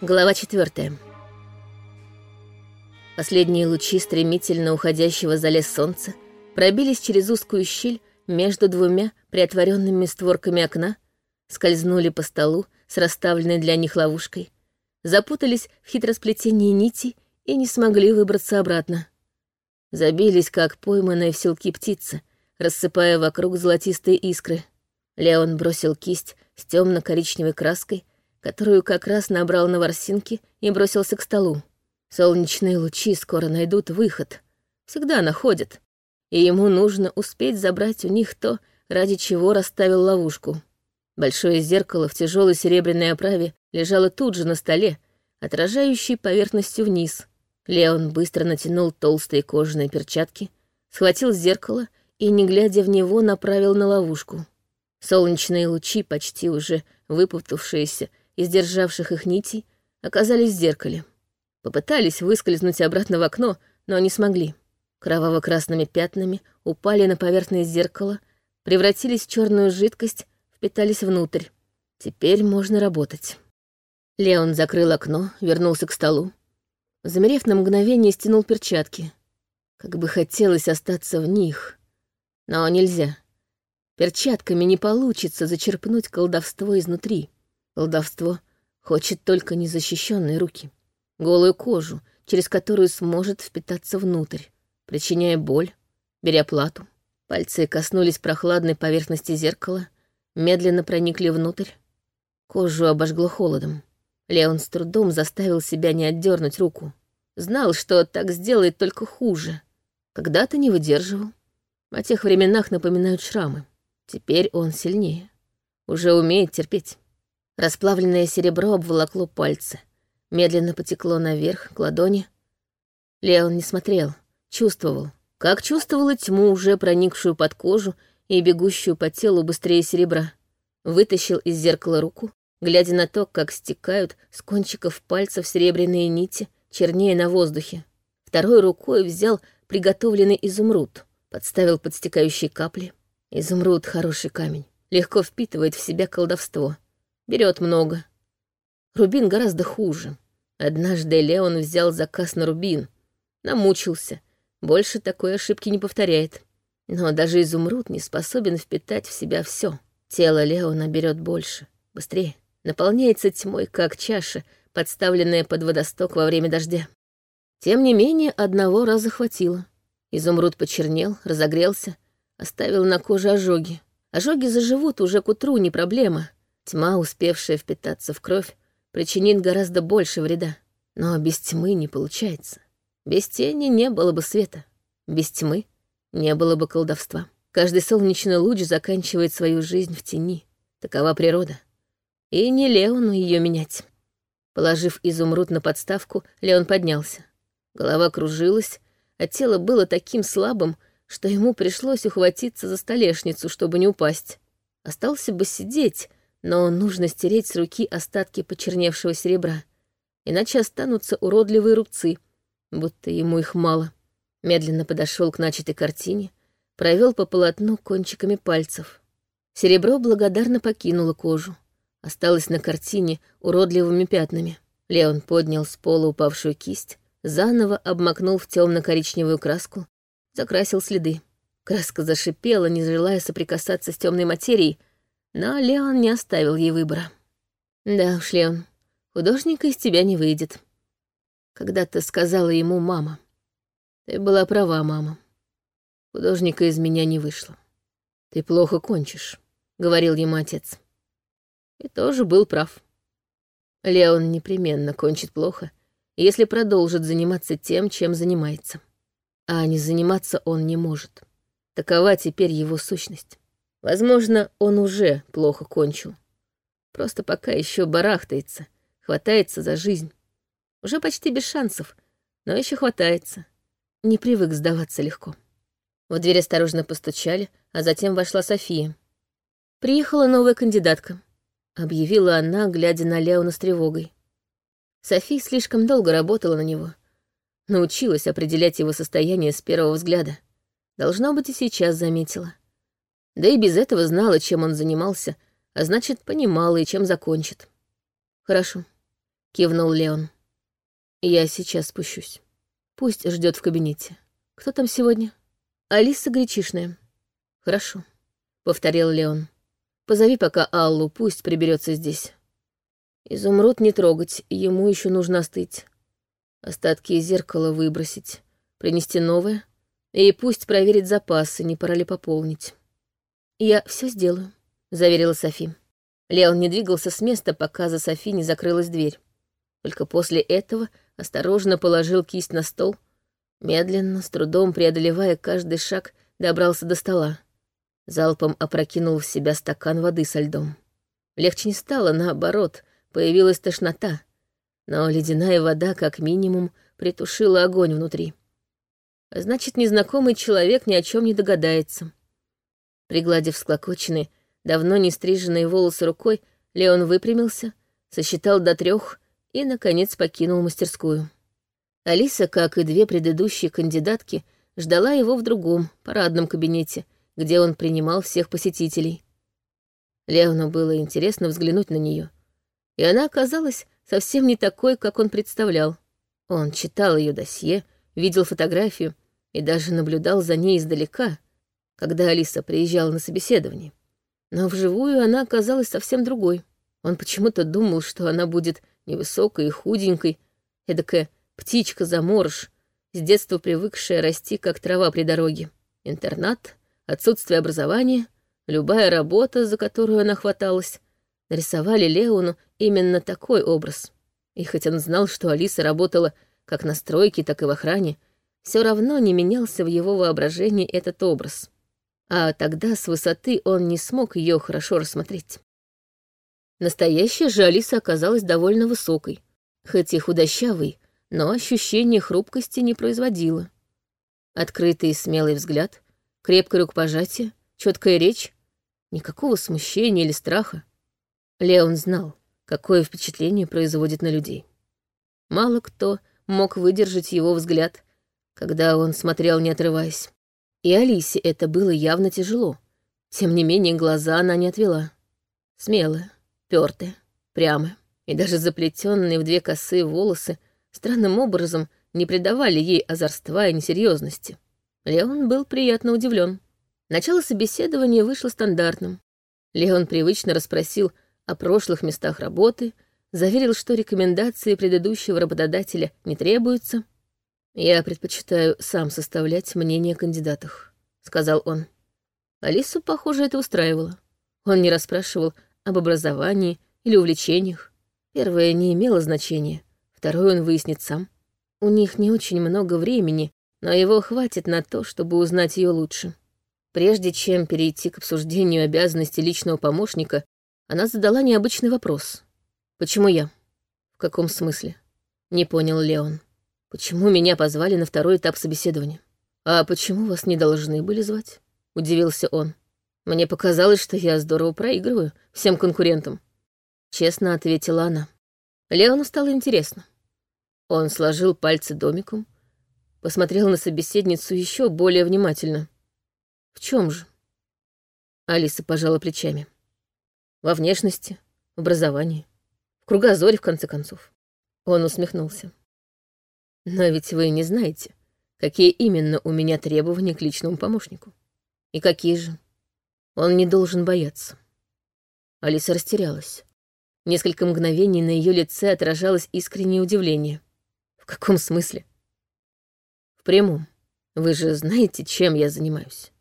Глава четвертая. Последние лучи стремительно уходящего за лес солнца пробились через узкую щель между двумя приотворенными створками окна, скользнули по столу с расставленной для них ловушкой, запутались в хитросплетении нитей и не смогли выбраться обратно. Забились, как пойманная в селки птица, рассыпая вокруг золотистые искры. Леон бросил кисть с темно-коричневой краской которую как раз набрал на ворсинке и бросился к столу. Солнечные лучи скоро найдут выход. Всегда находят. И ему нужно успеть забрать у них то, ради чего расставил ловушку. Большое зеркало в тяжелой серебряной оправе лежало тут же на столе, отражающей поверхностью вниз. Леон быстро натянул толстые кожаные перчатки, схватил зеркало и, не глядя в него, направил на ловушку. Солнечные лучи, почти уже выпутавшиеся из державших их нитей оказались в зеркале. Попытались выскользнуть обратно в окно, но не смогли. Кроваво-красными пятнами упали на поверхность зеркала, превратились в черную жидкость, впитались внутрь. Теперь можно работать. Леон закрыл окно, вернулся к столу. Замерев на мгновение, стянул перчатки. Как бы хотелось остаться в них. Но нельзя. Перчатками не получится зачерпнуть колдовство изнутри. Колдовство хочет только незащищенные руки, голую кожу, через которую сможет впитаться внутрь, причиняя боль, беря плату. Пальцы коснулись прохладной поверхности зеркала, медленно проникли внутрь. Кожу обожгло холодом. Леон с трудом заставил себя не отдернуть руку. Знал, что так сделает только хуже. Когда-то не выдерживал. О тех временах напоминают шрамы. Теперь он сильнее. Уже умеет терпеть. Расплавленное серебро обволокло пальцы. Медленно потекло наверх, к ладони. Леон не смотрел, чувствовал. Как чувствовала тьму, уже проникшую под кожу и бегущую по телу быстрее серебра. Вытащил из зеркала руку, глядя на то, как стекают с кончиков пальцев серебряные нити, чернее на воздухе. Второй рукой взял приготовленный изумруд, подставил под стекающие капли. Изумруд — хороший камень, легко впитывает в себя колдовство — Берет много. Рубин гораздо хуже. Однажды Леон взял заказ на рубин. Намучился. Больше такой ошибки не повторяет. Но даже изумруд не способен впитать в себя все. Тело Леона берет больше, быстрее. Наполняется тьмой, как чаша, подставленная под водосток во время дождя. Тем не менее, одного раза хватило. Изумруд почернел, разогрелся, оставил на коже ожоги. Ожоги заживут уже к утру, не проблема. Тьма, успевшая впитаться в кровь, причинит гораздо больше вреда. Но без тьмы не получается. Без тени не было бы света. Без тьмы не было бы колдовства. Каждый солнечный луч заканчивает свою жизнь в тени. Такова природа. И не Леону ее менять. Положив изумруд на подставку, Леон поднялся. Голова кружилась, а тело было таким слабым, что ему пришлось ухватиться за столешницу, чтобы не упасть. Остался бы сидеть, но нужно стереть с руки остатки почерневшего серебра, иначе останутся уродливые рубцы, будто ему их мало. Медленно подошел к начатой картине, провел по полотну кончиками пальцев. Серебро благодарно покинуло кожу. Осталось на картине уродливыми пятнами. Леон поднял с пола упавшую кисть, заново обмакнул в темно-коричневую краску, закрасил следы. Краска зашипела, не желая соприкасаться с темной материей, но Леон не оставил ей выбора. Да уж, Леон, художника из тебя не выйдет. Когда-то сказала ему мама. Ты была права, мама. Художника из меня не вышло. Ты плохо кончишь, говорил ему отец. И тоже был прав. Леон непременно кончит плохо, если продолжит заниматься тем, чем занимается. А не заниматься он не может. Такова теперь его сущность. Возможно, он уже плохо кончил. Просто пока еще барахтается, хватается за жизнь. Уже почти без шансов, но еще хватается. Не привык сдаваться легко. В дверь осторожно постучали, а затем вошла София. «Приехала новая кандидатка», — объявила она, глядя на Леона с тревогой. София слишком долго работала на него. Научилась определять его состояние с первого взгляда. Должно быть, и сейчас заметила. Да и без этого знала, чем он занимался, а значит, понимала и чем закончит. Хорошо. — кивнул Леон. «Я сейчас спущусь. Пусть ждет в кабинете. Кто там сегодня?» «Алиса Гречишная». «Хорошо», — повторил Леон. «Позови пока Аллу, пусть приберется здесь. Изумруд не трогать, ему еще нужно остыть. Остатки зеркала выбросить, принести новое, и пусть проверит запасы, не пора ли пополнить». «Я все сделаю», — заверила Софи. Леон не двигался с места, пока за Софи не закрылась дверь. Только после этого осторожно положил кисть на стол, медленно, с трудом преодолевая каждый шаг, добрался до стола. Залпом опрокинул в себя стакан воды со льдом. Легче не стало, наоборот, появилась тошнота, но ледяная вода, как минимум, притушила огонь внутри. значит, незнакомый человек ни о чем не догадается. Пригладив склокоченные, давно не стриженные волосы рукой, Леон выпрямился, сосчитал до трех и, наконец, покинул мастерскую. Алиса, как и две предыдущие кандидатки, ждала его в другом, парадном кабинете, где он принимал всех посетителей. Леону было интересно взглянуть на нее, и она оказалась совсем не такой, как он представлял. Он читал ее досье, видел фотографию и даже наблюдал за ней издалека, когда Алиса приезжала на собеседование. Но вживую она оказалась совсем другой. Он почему-то думал, что она будет невысокой и худенькой, эдакая птичка-заморож, с детства привыкшая расти, как трава при дороге. Интернат, отсутствие образования, любая работа, за которую она хваталась, нарисовали Леону именно такой образ. И хоть он знал, что Алиса работала как на стройке, так и в охране, все равно не менялся в его воображении этот образ а тогда с высоты он не смог ее хорошо рассмотреть. Настоящая же Алиса оказалась довольно высокой, хоть и худощавой, но ощущение хрупкости не производила. Открытый и смелый взгляд, крепкое рукопожатие, четкая речь, никакого смущения или страха. Леон знал, какое впечатление производит на людей. Мало кто мог выдержать его взгляд, когда он смотрел, не отрываясь. И Алисе это было явно тяжело. Тем не менее, глаза она не отвела. Смелая, пёртая, прямая. И даже заплетенные в две косы волосы странным образом не придавали ей озорства и несерьезности. Леон был приятно удивлен. Начало собеседования вышло стандартным. Леон привычно расспросил о прошлых местах работы, заверил, что рекомендации предыдущего работодателя не требуются — «Я предпочитаю сам составлять мнение о кандидатах», — сказал он. Алису, похоже, это устраивало. Он не расспрашивал об образовании или увлечениях. Первое не имело значения, второе он выяснит сам. У них не очень много времени, но его хватит на то, чтобы узнать ее лучше. Прежде чем перейти к обсуждению обязанностей личного помощника, она задала необычный вопрос. «Почему я?» «В каком смысле?» — не понял Леон. Почему меня позвали на второй этап собеседования? А почему вас не должны были звать? Удивился он. Мне показалось, что я здорово проигрываю всем конкурентам. Честно ответила она. Леону стало интересно. Он сложил пальцы домиком, посмотрел на собеседницу еще более внимательно. В чем же? Алиса пожала плечами. Во внешности, в образовании, в кругозоре, в конце концов. Он усмехнулся. Но ведь вы не знаете, какие именно у меня требования к личному помощнику. И какие же? Он не должен бояться. Алиса растерялась. Несколько мгновений на ее лице отражалось искреннее удивление. В каком смысле? В прямом. Вы же знаете, чем я занимаюсь.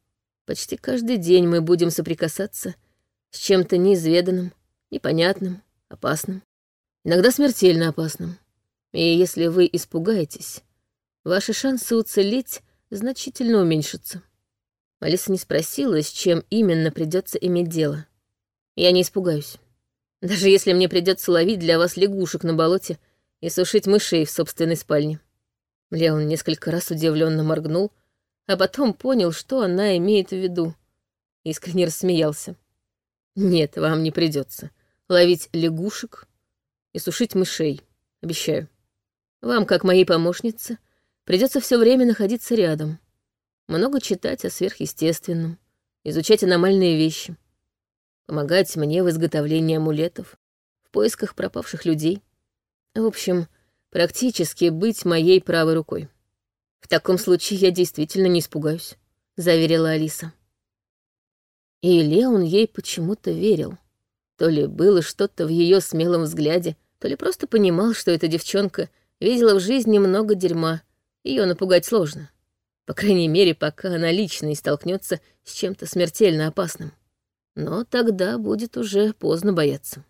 Почти каждый день мы будем соприкасаться с чем-то неизведанным, непонятным, опасным. Иногда смертельно опасным. И если вы испугаетесь, ваши шансы уцелеть значительно уменьшатся. Алиса не спросила, с чем именно придется иметь дело. Я не испугаюсь. Даже если мне придется ловить для вас лягушек на болоте и сушить мышей в собственной спальне. Леон несколько раз удивленно моргнул, а потом понял, что она имеет в виду. Искренне рассмеялся. Нет, вам не придется ловить лягушек и сушить мышей, обещаю. Вам, как моей помощнице, придется все время находиться рядом. Много читать о сверхъестественном, изучать аномальные вещи, помогать мне в изготовлении амулетов, в поисках пропавших людей. В общем, практически быть моей правой рукой. В таком случае я действительно не испугаюсь, заверила Алиса. И Леон ей почему-то верил. То ли было что-то в ее смелом взгляде, то ли просто понимал, что эта девчонка видела в жизни много дерьма, ее напугать сложно. По крайней мере, пока она лично не столкнется с чем-то смертельно опасным. Но тогда будет уже поздно бояться.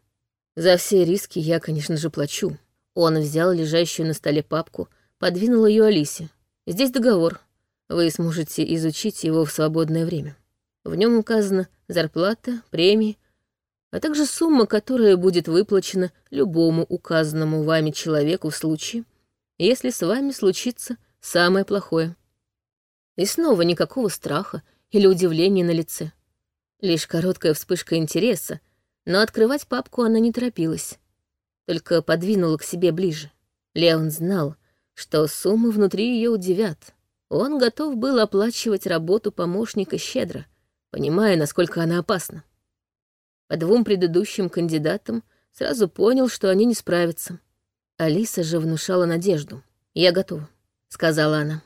За все риски я, конечно же, плачу. Он взял лежащую на столе папку, подвинул ее Алисе. Здесь договор. Вы сможете изучить его в свободное время. В нем указана зарплата, премии, а также сумма, которая будет выплачена любому указанному вами человеку в случае, если с вами случится самое плохое. И снова никакого страха или удивления на лице. Лишь короткая вспышка интереса, но открывать папку она не торопилась, только подвинула к себе ближе. Леон знал, что суммы внутри ее удивят. Он готов был оплачивать работу помощника щедро — понимая, насколько она опасна. По двум предыдущим кандидатам сразу понял, что они не справятся. Алиса же внушала надежду. «Я готова», — сказала она.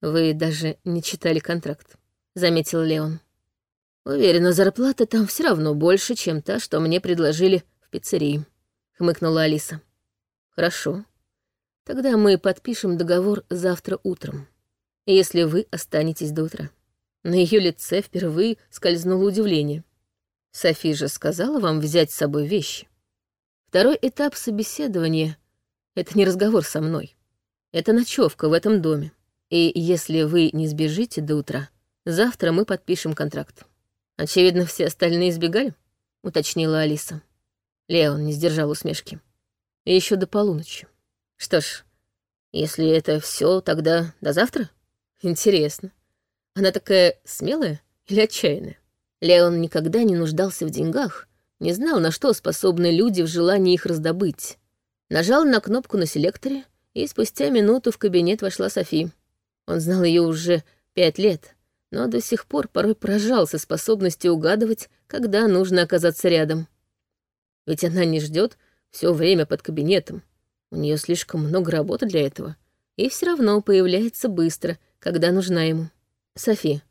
«Вы даже не читали контракт», — заметил Леон. «Уверена, зарплата там все равно больше, чем та, что мне предложили в пиццерии», — хмыкнула Алиса. «Хорошо. Тогда мы подпишем договор завтра утром, если вы останетесь до утра». На ее лице впервые скользнуло удивление. Софи же сказала вам взять с собой вещи. Второй этап собеседования — это не разговор со мной. Это ночевка в этом доме. И если вы не сбежите до утра, завтра мы подпишем контракт. Очевидно, все остальные избегали, уточнила Алиса. Леон не сдержал усмешки. Еще до полуночи. Что ж, если это все, тогда до завтра? Интересно. Она такая смелая или отчаянная? Леон никогда не нуждался в деньгах, не знал, на что способны люди в желании их раздобыть. Нажал на кнопку на селекторе, и спустя минуту в кабинет вошла Софи. Он знал ее уже пять лет, но до сих пор порой поражался способностью угадывать, когда нужно оказаться рядом. Ведь она не ждет все время под кабинетом. У нее слишком много работы для этого, и все равно появляется быстро, когда нужна ему. «Софи,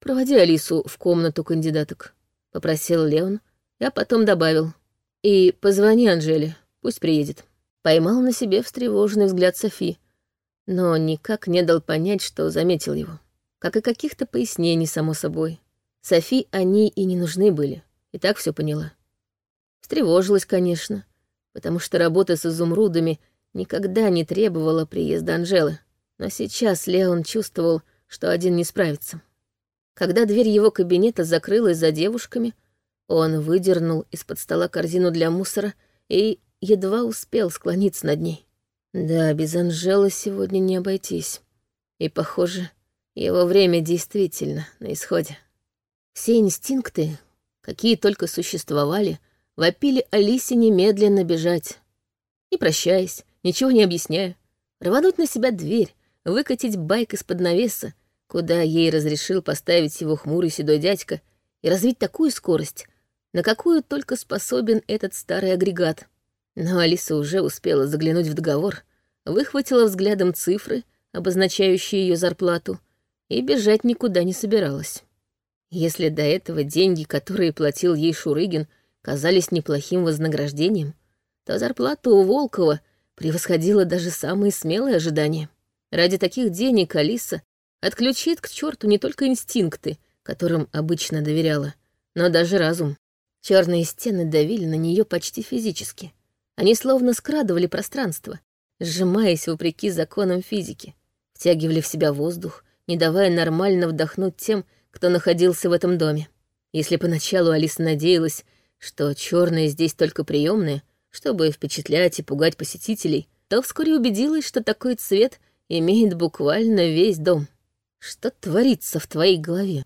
проводи Алису в комнату кандидаток», — попросил Леон, а потом добавил. «И позвони Анжеле, пусть приедет». Поймал на себе встревоженный взгляд Софи, но никак не дал понять, что заметил его. Как и каких-то пояснений, само собой. Софи они и не нужны были, и так все поняла. Встревожилась, конечно, потому что работа с изумрудами никогда не требовала приезда Анжелы. Но сейчас Леон чувствовал, что один не справится. Когда дверь его кабинета закрылась за девушками, он выдернул из-под стола корзину для мусора и едва успел склониться над ней. Да, без Анжелы сегодня не обойтись. И, похоже, его время действительно на исходе. Все инстинкты, какие только существовали, вопили Алисе немедленно бежать. Не прощаясь, ничего не объясняя, рвануть на себя дверь, выкатить байк из-под навеса, куда ей разрешил поставить его хмурый седой дядька, и развить такую скорость, на какую только способен этот старый агрегат. Но Алиса уже успела заглянуть в договор, выхватила взглядом цифры, обозначающие ее зарплату, и бежать никуда не собиралась. Если до этого деньги, которые платил ей Шурыгин, казались неплохим вознаграждением, то зарплата у Волкова превосходила даже самые смелые ожидания. Ради таких денег Алиса отключит к черту не только инстинкты, которым обычно доверяла, но даже разум. Черные стены давили на нее почти физически. Они словно скрадывали пространство, сжимаясь вопреки законам физики, втягивали в себя воздух, не давая нормально вдохнуть тем, кто находился в этом доме. Если поначалу Алиса надеялась, что черные здесь только приемные, чтобы впечатлять и пугать посетителей, то вскоре убедилась, что такой цвет имеет буквально весь дом. Что творится в твоей голове?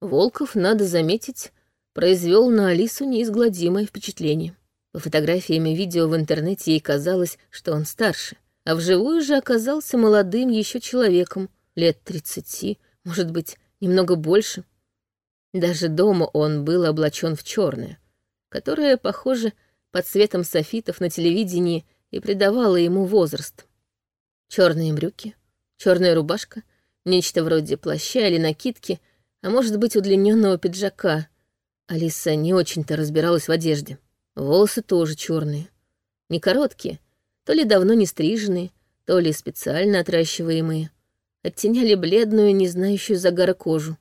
Волков, надо заметить, произвел на Алису неизгладимое впечатление. По фотографиям и видео в интернете ей казалось, что он старше, а вживую же оказался молодым еще человеком, лет тридцати, может быть, немного больше. Даже дома он был облачен в черное, которое, похоже, под светом софитов на телевидении и придавала ему возраст. Черные брюки, черная рубашка, нечто вроде плаща или накидки, а может быть удлиненного пиджака. Алиса не очень-то разбиралась в одежде. Волосы тоже черные. Не короткие, то ли давно не стриженные, то ли специально отращиваемые. Оттеняли бледную, не знающую загара кожу.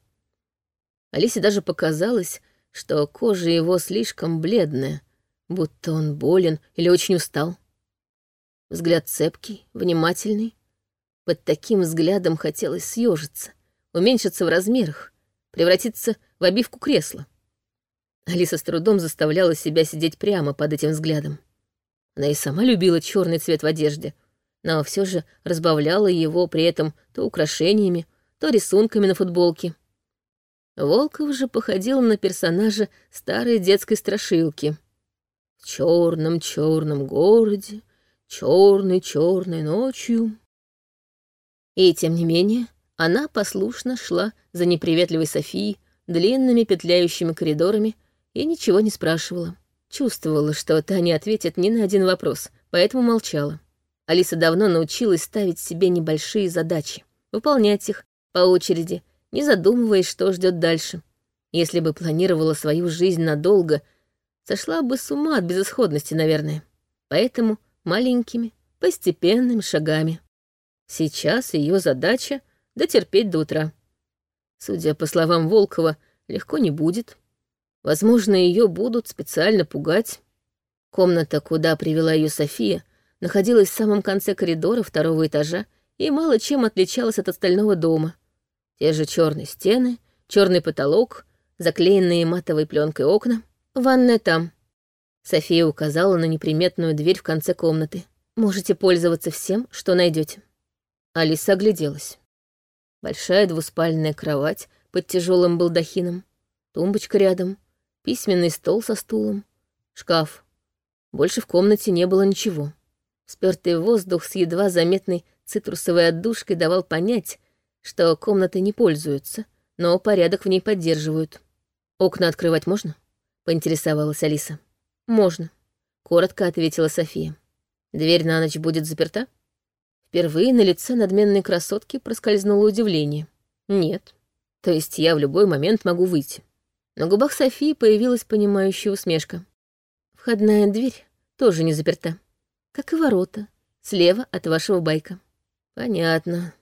Алисе даже показалось, что кожа его слишком бледная, будто он болен или очень устал. Взгляд цепкий, внимательный. Под таким взглядом хотелось съежиться, уменьшиться в размерах, превратиться в обивку кресла. Алиса с трудом заставляла себя сидеть прямо под этим взглядом. Она и сама любила черный цвет в одежде, но все же разбавляла его при этом то украшениями, то рисунками на футболке. Волков же походил на персонажа старой детской страшилки. В черном-черном городе черной-черной ночью. И тем не менее, она послушно шла за неприветливой Софией длинными петляющими коридорами и ничего не спрашивала. Чувствовала, что та не ответит ни на один вопрос, поэтому молчала. Алиса давно научилась ставить себе небольшие задачи, выполнять их по очереди, не задумываясь, что ждет дальше. Если бы планировала свою жизнь надолго, сошла бы с ума от безысходности, наверное. Поэтому маленькими, постепенными шагами. Сейчас ее задача — дотерпеть до утра. Судя по словам Волкова, легко не будет. Возможно, ее будут специально пугать. Комната, куда привела ее София, находилась в самом конце коридора второго этажа и мало чем отличалась от остального дома. Те же черные стены, черный потолок, заклеенные матовой пленкой окна. Ванная там, София указала на неприметную дверь в конце комнаты. «Можете пользоваться всем, что найдете. Алиса огляделась. Большая двуспальная кровать под тяжелым балдахином, тумбочка рядом, письменный стол со стулом, шкаф. Больше в комнате не было ничего. Спертый воздух с едва заметной цитрусовой отдушкой давал понять, что комнатой не пользуются, но порядок в ней поддерживают. «Окна открывать можно?» — поинтересовалась Алиса. «Можно», — коротко ответила София. «Дверь на ночь будет заперта?» Впервые на лице надменной красотки проскользнуло удивление. «Нет. То есть я в любой момент могу выйти». На губах Софии появилась понимающая усмешка. «Входная дверь тоже не заперта. Как и ворота, слева от вашего байка». «Понятно.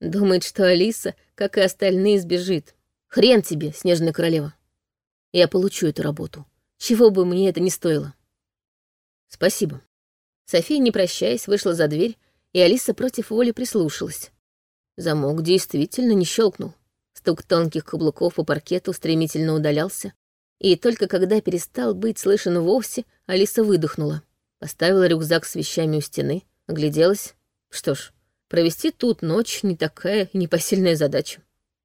Думает, что Алиса, как и остальные, сбежит. Хрен тебе, снежная королева. Я получу эту работу чего бы мне это ни стоило. Спасибо. София, не прощаясь, вышла за дверь, и Алиса против воли прислушалась. Замок действительно не щелкнул. Стук тонких каблуков по паркету стремительно удалялся, и только когда перестал быть слышен вовсе, Алиса выдохнула. Поставила рюкзак с вещами у стены, огляделась. Что ж, провести тут ночь не такая непосильная задача.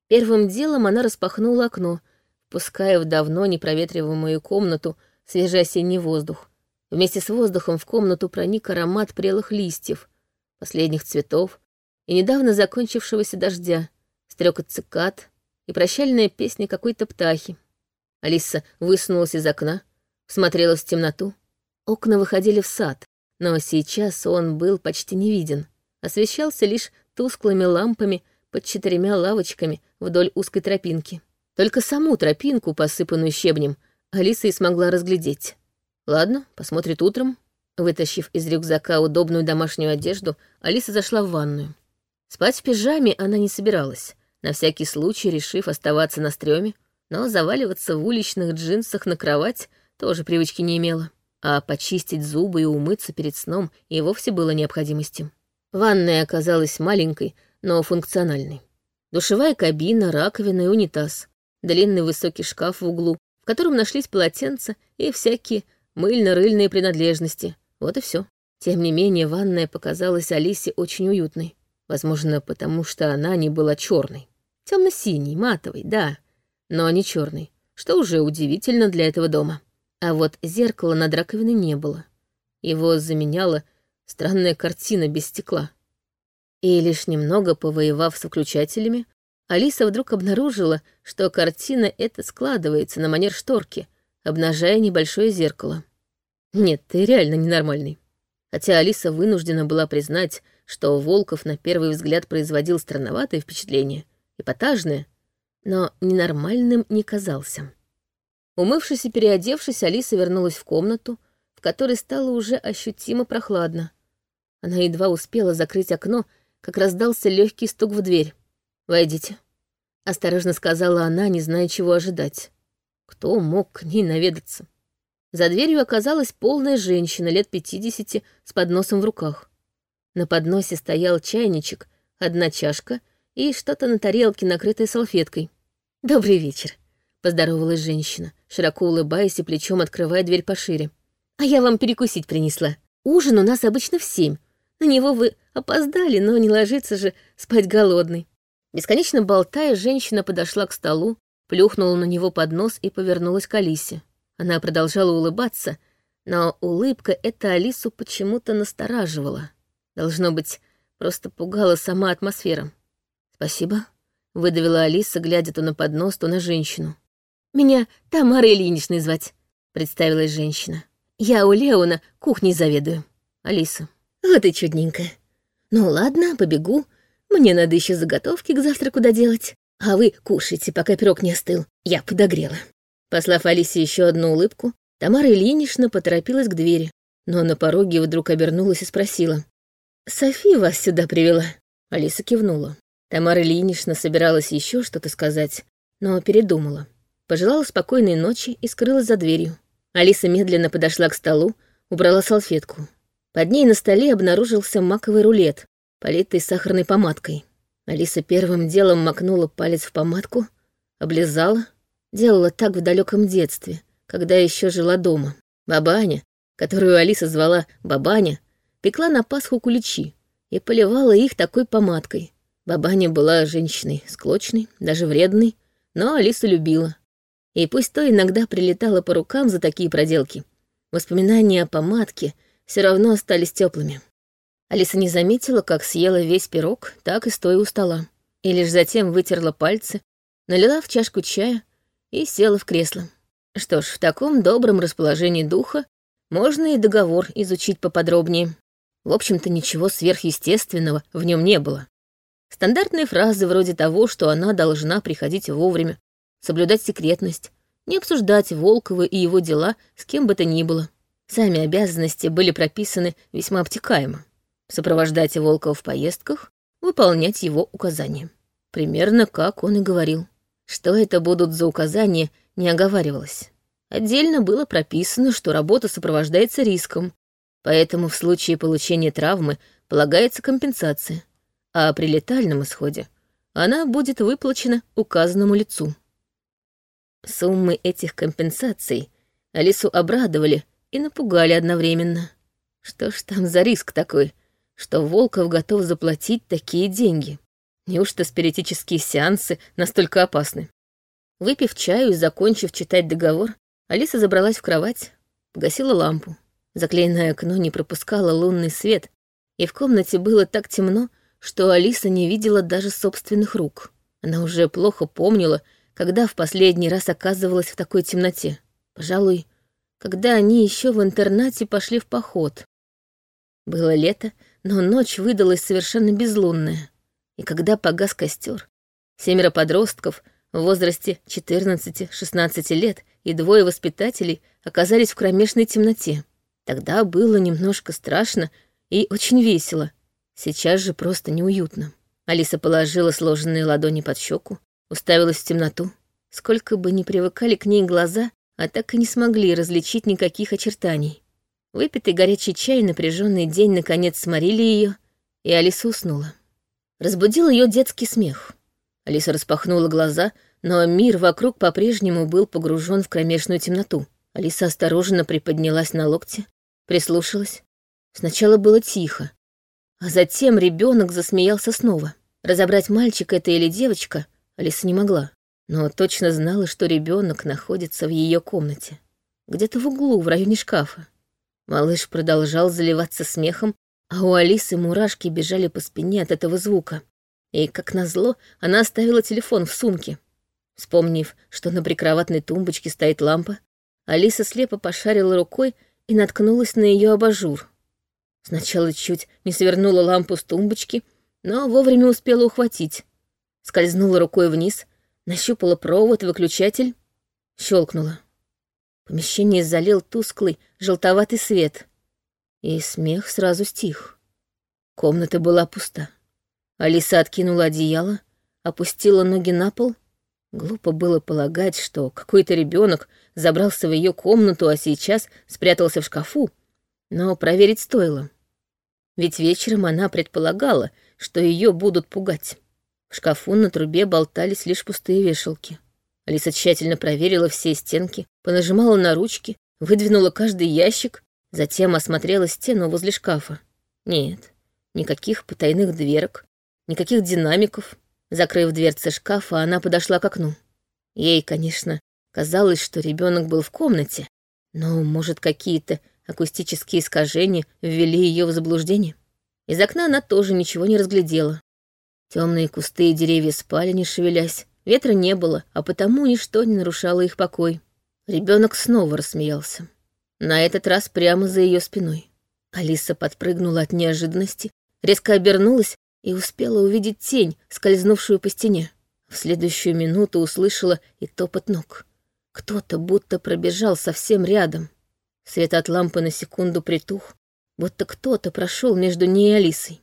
Первым делом она распахнула окно — пуская в давно непроветриваемую комнату свежий осенний воздух. Вместе с воздухом в комнату проник аромат прелых листьев, последних цветов и недавно закончившегося дождя, стрекот цикад и прощальная песня какой-то птахи. Алиса высунулась из окна, всмотрелась в темноту. Окна выходили в сад, но сейчас он был почти не виден. Освещался лишь тусклыми лампами под четырьмя лавочками вдоль узкой тропинки. Только саму тропинку, посыпанную щебнем, Алиса и смогла разглядеть. Ладно, посмотрит утром. Вытащив из рюкзака удобную домашнюю одежду, Алиса зашла в ванную. Спать в пижаме она не собиралась, на всякий случай решив оставаться на стреме, но заваливаться в уличных джинсах на кровать тоже привычки не имела. А почистить зубы и умыться перед сном и вовсе было необходимостью. Ванная оказалась маленькой, но функциональной. Душевая кабина, раковина и унитаз длинный высокий шкаф в углу, в котором нашлись полотенца и всякие мыльно-рыльные принадлежности. Вот и все. Тем не менее, ванная показалась Алисе очень уютной. Возможно, потому что она не была черной. Темно-синий, матовый, да, но не черный, что уже удивительно для этого дома. А вот зеркала над раковиной не было. Его заменяла странная картина без стекла. И лишь немного повоевав с выключателями, Алиса вдруг обнаружила, что картина эта складывается на манер шторки, обнажая небольшое зеркало. Нет, ты реально ненормальный. Хотя Алиса вынуждена была признать, что Волков на первый взгляд производил странноватое впечатление, эпатажное, но ненормальным не казался. Умывшись и переодевшись, Алиса вернулась в комнату, в которой стало уже ощутимо прохладно. Она едва успела закрыть окно, как раздался легкий стук в дверь. «Войдите», — осторожно сказала она, не зная, чего ожидать. Кто мог к ней наведаться? За дверью оказалась полная женщина лет пятидесяти с подносом в руках. На подносе стоял чайничек, одна чашка и что-то на тарелке, накрытое салфеткой. «Добрый вечер», — поздоровалась женщина, широко улыбаясь и плечом открывая дверь пошире. «А я вам перекусить принесла. Ужин у нас обычно в семь. На него вы опоздали, но не ложиться же спать голодный». Бесконечно болтая, женщина подошла к столу, плюхнула на него поднос и повернулась к Алисе. Она продолжала улыбаться, но улыбка эта Алису почему-то настораживала. Должно быть, просто пугала сама атмосфера. «Спасибо», — выдавила Алиса, глядя то на поднос, то на женщину. «Меня Тамара Ильиничной звать», — представилась женщина. «Я у Леона кухней заведую». «Алиса». «Вот и чудненькая. Ну ладно, побегу. Мне надо еще заготовки к завтраку доделать. А вы кушайте, пока пирог не остыл. Я подогрела». Послав Алисе еще одну улыбку, Тамара Ильинична поторопилась к двери, но на пороге вдруг обернулась и спросила. «Софи вас сюда привела?» Алиса кивнула. Тамара Ильинична собиралась еще что-то сказать, но передумала. Пожелала спокойной ночи и скрылась за дверью. Алиса медленно подошла к столу, убрала салфетку. Под ней на столе обнаружился маковый рулет, политый сахарной помадкой. Алиса первым делом макнула палец в помадку, облизала, делала так в далеком детстве, когда еще жила дома. Бабаня, которую Алиса звала Бабаня, пекла на Пасху куличи и поливала их такой помадкой. Бабаня была женщиной склочной, даже вредной, но Алису любила. И пусть то иногда прилетала по рукам за такие проделки, воспоминания о помадке все равно остались теплыми. Алиса не заметила, как съела весь пирог, так и стоя у стола. И лишь затем вытерла пальцы, налила в чашку чая и села в кресло. Что ж, в таком добром расположении духа можно и договор изучить поподробнее. В общем-то, ничего сверхъестественного в нем не было. Стандартные фразы вроде того, что она должна приходить вовремя, соблюдать секретность, не обсуждать Волкова и его дела с кем бы то ни было. Сами обязанности были прописаны весьма обтекаемо сопровождать Волкова в поездках, выполнять его указания. Примерно как он и говорил. Что это будут за указания, не оговаривалось. Отдельно было прописано, что работа сопровождается риском, поэтому в случае получения травмы полагается компенсация, а при летальном исходе она будет выплачена указанному лицу. Суммы этих компенсаций Алису обрадовали и напугали одновременно. Что ж там за риск такой — что Волков готов заплатить такие деньги. Неужто спиритические сеансы настолько опасны? Выпив чаю и закончив читать договор, Алиса забралась в кровать, погасила лампу. Заклеенное окно не пропускало лунный свет, и в комнате было так темно, что Алиса не видела даже собственных рук. Она уже плохо помнила, когда в последний раз оказывалась в такой темноте. Пожалуй, когда они еще в интернате пошли в поход. Было лето, но ночь выдалась совершенно безлунная. И когда погас костер, семеро подростков в возрасте 14-16 лет и двое воспитателей оказались в кромешной темноте. Тогда было немножко страшно и очень весело. Сейчас же просто неуютно. Алиса положила сложенные ладони под щеку, уставилась в темноту. Сколько бы ни привыкали к ней глаза, а так и не смогли различить никаких очертаний. Выпитый горячий чай и напряженный день наконец сморили ее, и Алиса уснула. Разбудил ее детский смех. Алиса распахнула глаза, но мир вокруг по-прежнему был погружен в кромешную темноту. Алиса осторожно приподнялась на локте, прислушалась. Сначала было тихо, а затем ребенок засмеялся снова. Разобрать, мальчик это или девочка, Алиса не могла, но точно знала, что ребенок находится в ее комнате, где-то в углу, в районе шкафа. Малыш продолжал заливаться смехом, а у Алисы мурашки бежали по спине от этого звука. И, как назло, она оставила телефон в сумке. Вспомнив, что на прикроватной тумбочке стоит лампа, Алиса слепо пошарила рукой и наткнулась на ее абажур. Сначала чуть не свернула лампу с тумбочки, но вовремя успела ухватить. Скользнула рукой вниз, нащупала провод, выключатель, щелкнула. Помещение залил тусклый, желтоватый свет. И смех сразу стих. Комната была пуста. Алиса откинула одеяло, опустила ноги на пол. Глупо было полагать, что какой-то ребенок забрался в ее комнату, а сейчас спрятался в шкафу. Но проверить стоило. Ведь вечером она предполагала, что ее будут пугать. В шкафу на трубе болтались лишь пустые вешалки. Алиса тщательно проверила все стенки, понажимала на ручки, выдвинула каждый ящик, затем осмотрела стену возле шкафа. Нет, никаких потайных дверок, никаких динамиков. Закрыв дверцы шкафа, она подошла к окну. Ей, конечно, казалось, что ребенок был в комнате, но, может, какие-то акустические искажения ввели ее в заблуждение. Из окна она тоже ничего не разглядела. Темные кусты и деревья спали, не шевелясь. Ветра не было, а потому ничто не нарушало их покой. Ребенок снова рассмеялся. На этот раз прямо за ее спиной. Алиса подпрыгнула от неожиданности, резко обернулась и успела увидеть тень, скользнувшую по стене. В следующую минуту услышала и топот ног. Кто-то будто пробежал совсем рядом. Свет от лампы на секунду притух, будто кто-то прошел между ней и Алисой.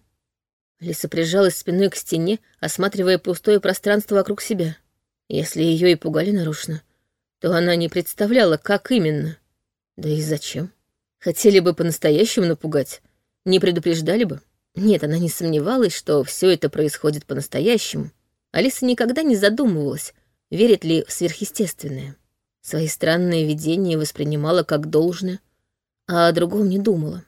Алиса прижалась спиной к стене, осматривая пустое пространство вокруг себя. Если ее и пугали нарушно, то она не представляла, как именно. Да и зачем? Хотели бы по-настоящему напугать, не предупреждали бы. Нет, она не сомневалась, что все это происходит по-настоящему. Алиса никогда не задумывалась, верит ли в сверхъестественное. Свои странные видения воспринимала как должное, а о другом не думала.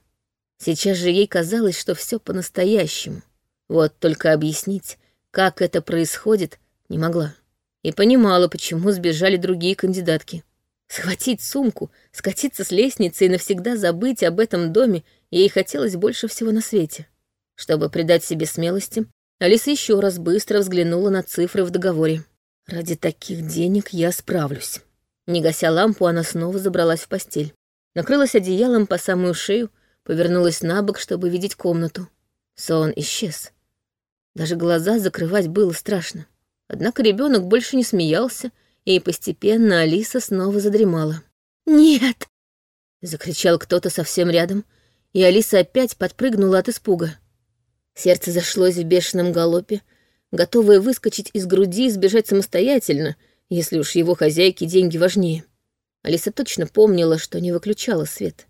Сейчас же ей казалось, что все по-настоящему. Вот только объяснить, как это происходит, не могла. И понимала, почему сбежали другие кандидатки. Схватить сумку, скатиться с лестницы и навсегда забыть об этом доме ей хотелось больше всего на свете. Чтобы придать себе смелости, Алиса еще раз быстро взглянула на цифры в договоре. «Ради таких денег я справлюсь». Не гася лампу, она снова забралась в постель. Накрылась одеялом по самую шею, повернулась на бок, чтобы видеть комнату. Сон исчез. Даже глаза закрывать было страшно. Однако ребенок больше не смеялся, и постепенно Алиса снова задремала. «Нет!» — закричал кто-то совсем рядом, и Алиса опять подпрыгнула от испуга. Сердце зашлось в бешеном галопе, готовое выскочить из груди и сбежать самостоятельно — если уж его хозяйке деньги важнее. Алиса точно помнила, что не выключала свет.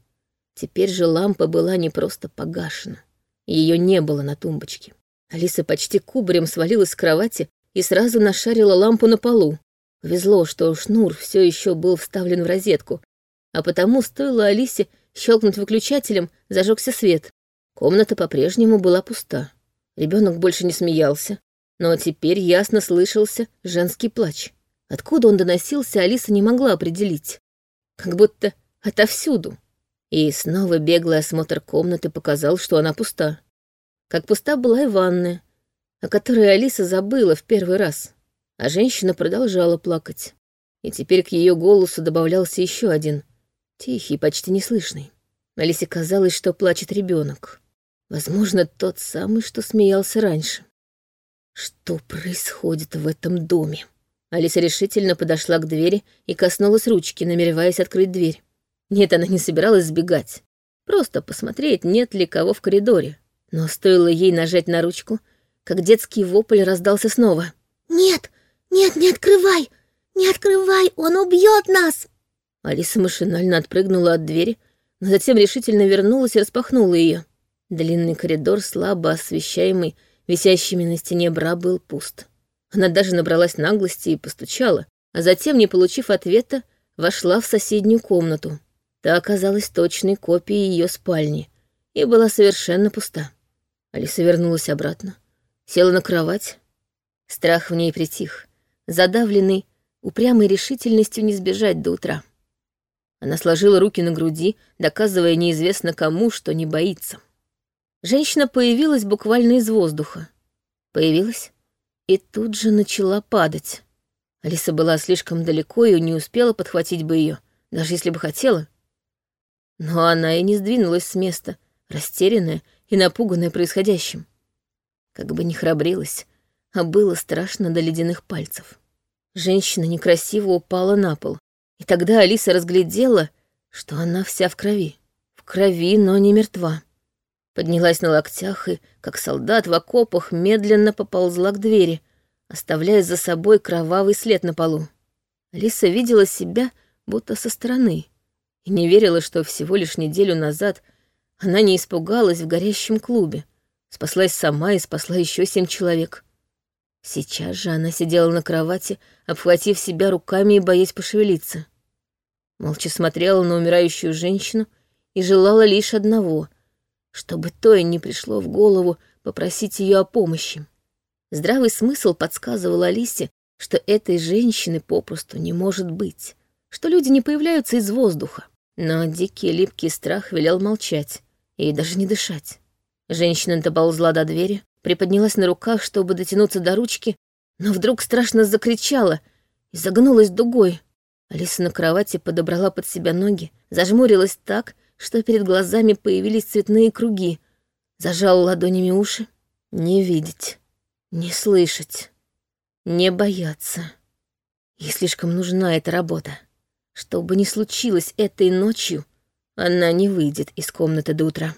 Теперь же лампа была не просто погашена. Ее не было на тумбочке. Алиса почти кубарем свалилась с кровати и сразу нашарила лампу на полу. Повезло, что шнур все еще был вставлен в розетку, а потому стоило Алисе щелкнуть выключателем, зажегся свет. Комната по-прежнему была пуста. Ребенок больше не смеялся, но теперь ясно слышался женский плач. Откуда он доносился, Алиса не могла определить. Как будто отовсюду. И снова беглый осмотр комнаты показал, что она пуста. Как пуста была и ванная, о которой Алиса забыла в первый раз. А женщина продолжала плакать. И теперь к ее голосу добавлялся еще один, тихий, почти неслышный. Алисе казалось, что плачет ребенок. Возможно, тот самый, что смеялся раньше. Что происходит в этом доме? Алиса решительно подошла к двери и коснулась ручки, намереваясь открыть дверь. Нет, она не собиралась сбегать. Просто посмотреть, нет ли кого в коридоре. Но стоило ей нажать на ручку, как детский вопль раздался снова. «Нет, нет, не открывай! Не открывай, он убьет нас!» Алиса машинально отпрыгнула от двери, но затем решительно вернулась и распахнула ее. Длинный коридор, слабо освещаемый висящими на стене бра, был пуст. Она даже набралась наглости и постучала, а затем, не получив ответа, вошла в соседнюю комнату. Та оказалась точной копией ее спальни и была совершенно пуста. Алиса вернулась обратно, села на кровать. Страх в ней притих, задавленный упрямой решительностью не сбежать до утра. Она сложила руки на груди, доказывая неизвестно кому, что не боится. Женщина появилась буквально из воздуха. Появилась, и тут же начала падать. Алиса была слишком далеко и не успела подхватить бы ее, даже если бы хотела. Но она и не сдвинулась с места, растерянная и напуганная происходящим. Как бы не храбрилась, а было страшно до ледяных пальцев. Женщина некрасиво упала на пол, и тогда Алиса разглядела, что она вся в крови. В крови, но не мертва. Поднялась на локтях и, как солдат в окопах, медленно поползла к двери, оставляя за собой кровавый след на полу. Алиса видела себя будто со стороны и не верила, что всего лишь неделю назад она не испугалась в горящем клубе, спаслась сама и спасла еще семь человек. Сейчас же она сидела на кровати, обхватив себя руками и боясь пошевелиться. Молча смотрела на умирающую женщину и желала лишь одного — чтобы то и не пришло в голову попросить ее о помощи. Здравый смысл подсказывал Алисе, что этой женщины попросту не может быть, что люди не появляются из воздуха. Но дикий липкий страх велел молчать и даже не дышать. Женщина доползла до двери, приподнялась на руках, чтобы дотянуться до ручки, но вдруг страшно закричала и загнулась дугой. Алиса на кровати подобрала под себя ноги, зажмурилась так, что перед глазами появились цветные круги, зажала ладонями уши. Не видеть, не слышать, не бояться. Ей слишком нужна эта работа. Что бы ни случилось этой ночью, она не выйдет из комнаты до утра.